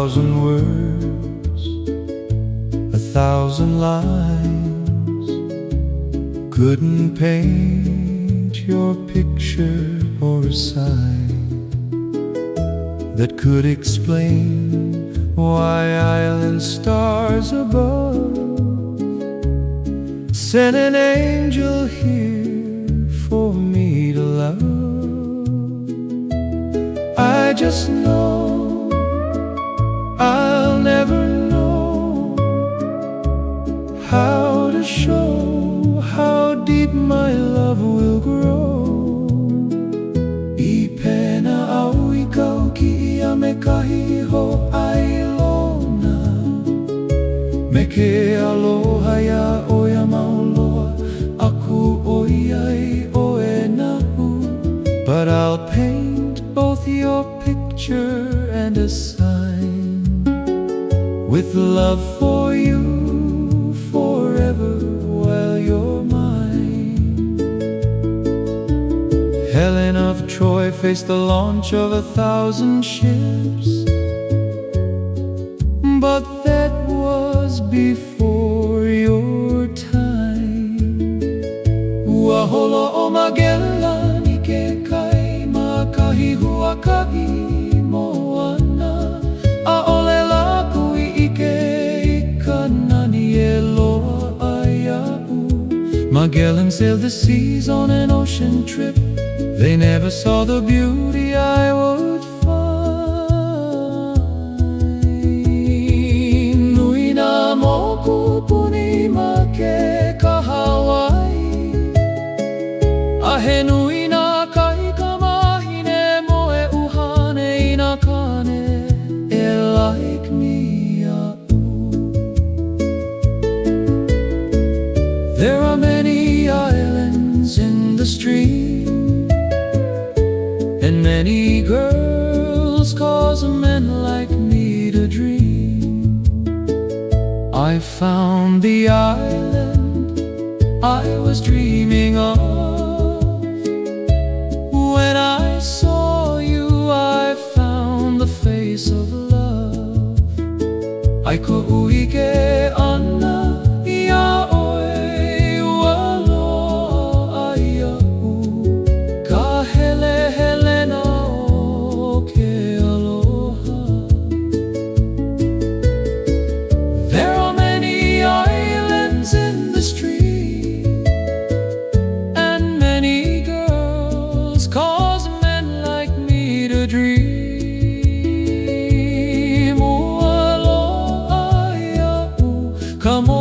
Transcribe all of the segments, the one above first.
thousand words, a thousand lines couldn't paint your picture or a sign that could explain why island stars above sent an angel here for me to love. I just know Me ke aloha ia o ia mauloa Aku o iai o e nahu. But I'll paint both your picture and a sign With love for you forever while you're mine. Helen of Troy faced the launch of a thousand ships But was before your time. O Magellan i ke kai makahi huakahi moana. A ole laku i ike Magellan sailed the seas on an ocean trip. They never saw the beauty I would many girls cause men like me to dream. I found the island I was dreaming of. When I saw you I found the face of love. Uike ana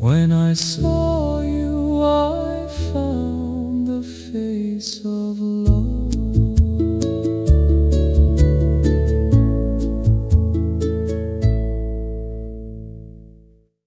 When I saw you, I found the face of